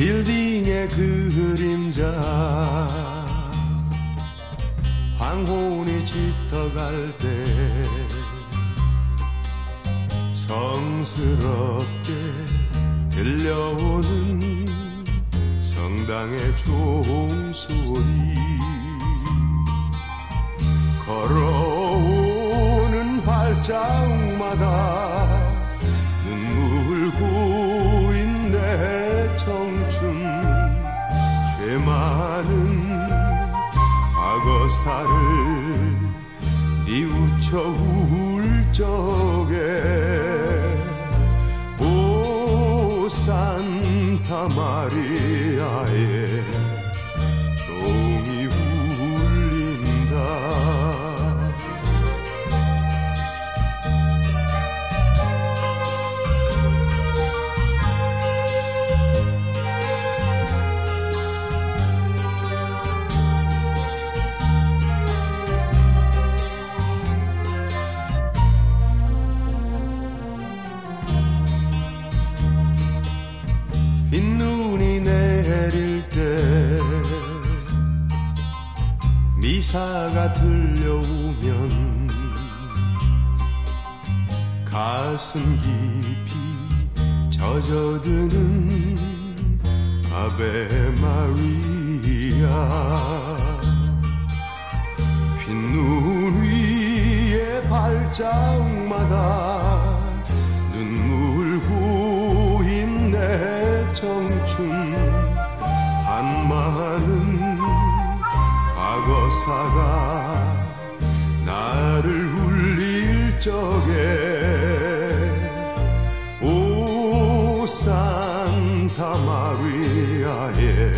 빌딩의 그림자. 황혼이 짙어갈 때 성스럽게 들려오는 성당의 종소리. 걸어오는 발자국마다 과거사를 뉘우쳐 울 적에 오 산타 마리아의 미사가 들려오면 가슴 깊이 젖어드는 아베 마리아. 흰눈 위에 발자국마다 과거사가 나를 울릴 적에 오 산타 마리아의